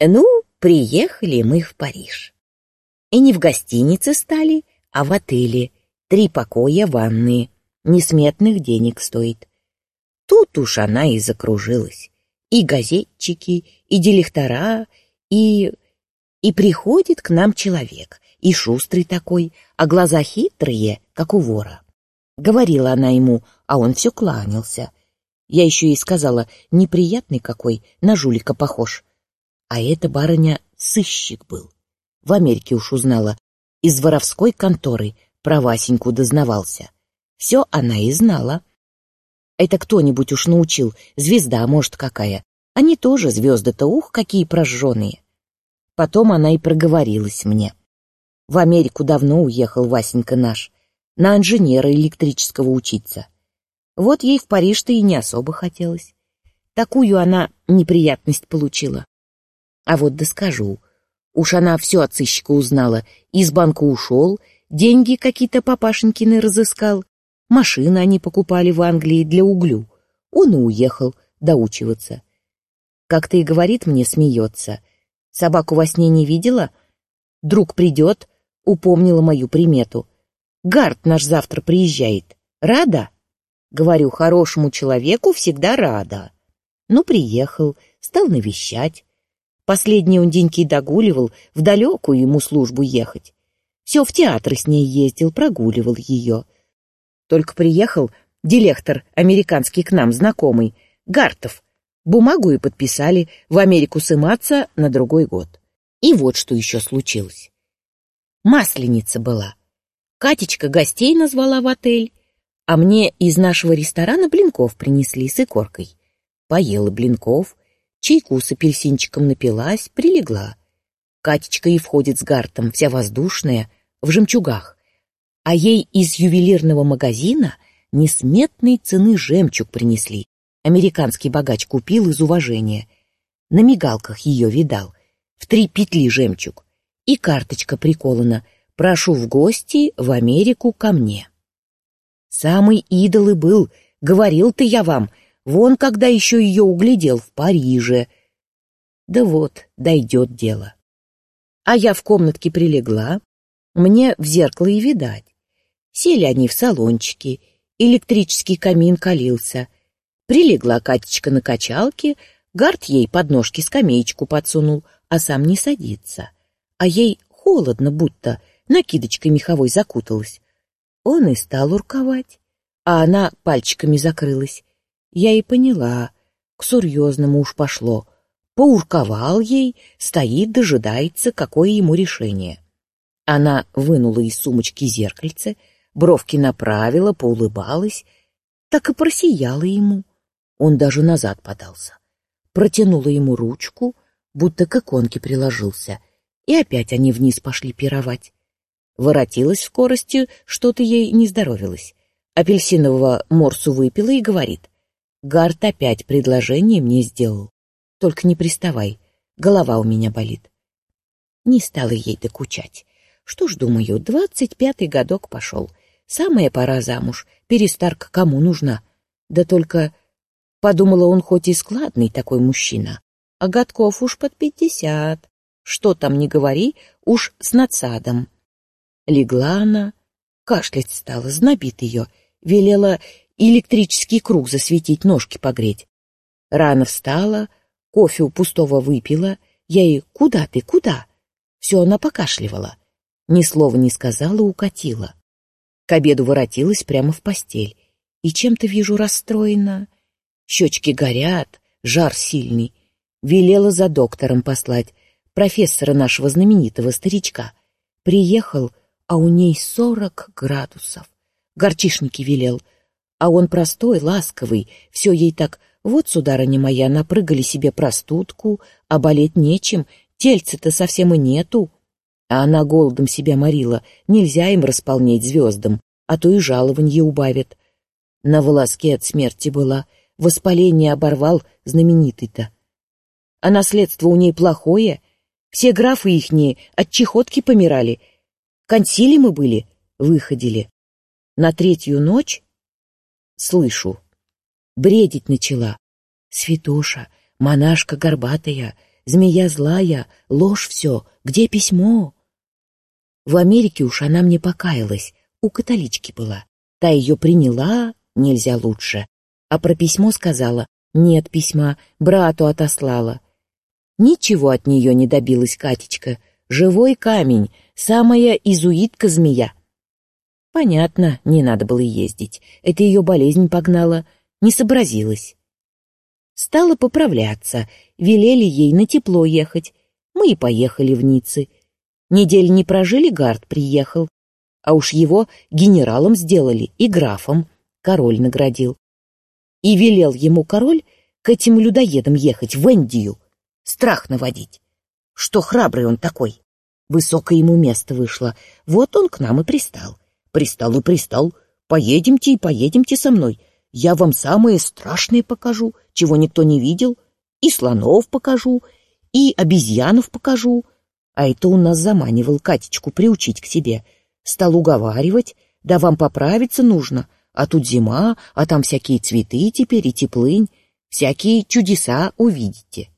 Ну, приехали мы в Париж. И не в гостинице стали, а в отеле. Три покоя, ванные. Несметных денег стоит. Тут уж она и закружилась. И газетчики, и директора, и... И приходит к нам человек, и шустрый такой, а глаза хитрые, как у вора. Говорила она ему, а он все кланялся. Я еще ей сказала, неприятный какой, на жулика похож. А эта барыня сыщик был. В Америке уж узнала. Из воровской конторы про Васеньку дознавался. Все она и знала. Это кто-нибудь уж научил, звезда, может, какая. Они тоже звезды-то, ух, какие прожженные. Потом она и проговорилась мне. В Америку давно уехал Васенька наш, на инженера электрического учиться. Вот ей в Париж-то и не особо хотелось. Такую она неприятность получила. А вот да скажу, уж она все от сыщика узнала, из банка ушел, деньги какие-то папашенькины разыскал, машины они покупали в Англии для углю. Он и уехал доучиваться. Как-то и говорит мне, смеется. Собаку во сне не видела? Друг придет, упомнила мою примету. Гард наш завтра приезжает. Рада? Говорю, хорошему человеку всегда рада. Ну, приехал, стал навещать. Последние он деньки догуливал, в далекую ему службу ехать. Все в театр с ней ездил, прогуливал ее. Только приехал директор американский к нам знакомый, Гартов, Бумагу и подписали в Америку сыматься на другой год. И вот что еще случилось. Масленица была. Катечка гостей назвала в отель, а мне из нашего ресторана блинков принесли с икоркой. Поела блинков, чайку с апельсинчиком напилась, прилегла. Катечка и входит с гартом, вся воздушная, в жемчугах. А ей из ювелирного магазина несметной цены жемчуг принесли, американский богач купил из уважения. На мигалках ее видал. В три петли жемчуг. И карточка приколана. Прошу в гости в Америку ко мне. Самый идол и был, говорил-то я вам, вон когда еще ее углядел в Париже. Да вот, дойдет дело. А я в комнатке прилегла, мне в зеркало и видать. Сели они в салончике, электрический камин калился — Прилегла Катечка на качалке, Гард ей под ножки скамеечку подсунул, а сам не садится. А ей холодно, будто накидочкой меховой закуталась. Он и стал урковать, а она пальчиками закрылась. Я и поняла, к серьезному уж пошло. Поурковал ей, стоит, дожидается, какое ему решение. Она вынула из сумочки зеркальце, бровки направила, поулыбалась, так и просияла ему. Он даже назад подался. Протянула ему ручку, будто к иконке приложился, и опять они вниз пошли пировать. Воротилась в скорости, что-то ей не здоровилось. Апельсинового морсу выпила и говорит. Гарт опять предложение мне сделал. Только не приставай, голова у меня болит. Не стала ей докучать. Что ж, думаю, двадцать пятый годок пошел. Самая пора замуж, перестарка кому нужна. Да только Подумала, он хоть и складный такой мужчина, а годков уж под пятьдесят. Что там не говори, уж с надсадом. Легла она, кашлять стала, знобит ее, велела электрический круг засветить, ножки погреть. Рано встала, кофе у пустого выпила, я ей «Куда ты, куда?» Все она покашливала. Ни слова не сказала, укатила. К обеду воротилась прямо в постель. И чем-то вижу расстроена. Щечки горят, жар сильный. Велела за доктором послать, профессора нашего знаменитого старичка. Приехал, а у ней сорок градусов. Горчишники велел, а он простой, ласковый, все ей так, вот, сударыня моя, напрыгали себе простудку, а болеть нечем, тельца-то совсем и нету. А она голодом себя морила, нельзя им располнеть звездам, а то и жалованье убавят. На волоске от смерти была, воспаление оборвал знаменитый-то. А наследство у ней плохое, все графы ихние от чехотки помирали, консилиумы были, выходили. На третью ночь слышу, бредить начала. Святоша, монашка горбатая, Змея злая, ложь все, где письмо? В Америке уж она мне покаялась, у католички была. Та ее приняла, нельзя лучше. А про письмо сказала, нет письма, брату отослала. Ничего от нее не добилась Катечка. Живой камень, самая изуитка-змея. Понятно, не надо было ездить. Это ее болезнь погнала, не сообразилась. Стала поправляться, велели ей на тепло ехать. Мы и поехали в Ниццы. Недель не прожили, Гард приехал. А уж его генералом сделали и графом. Король наградил. И велел ему король к этим людоедам ехать в Индию, страх наводить. Что храбрый он такой. Высокое ему место вышло. Вот он к нам и пристал. Пристал и пристал. Поедемте и поедемте со мной. Я вам самое страшное покажу, чего никто не видел. И слонов покажу, и обезьянов покажу. А это он нас заманивал Катечку приучить к себе. Стал уговаривать, да вам поправиться нужно. А тут зима, а там всякие цветы теперь и теплынь. Всякие чудеса увидите.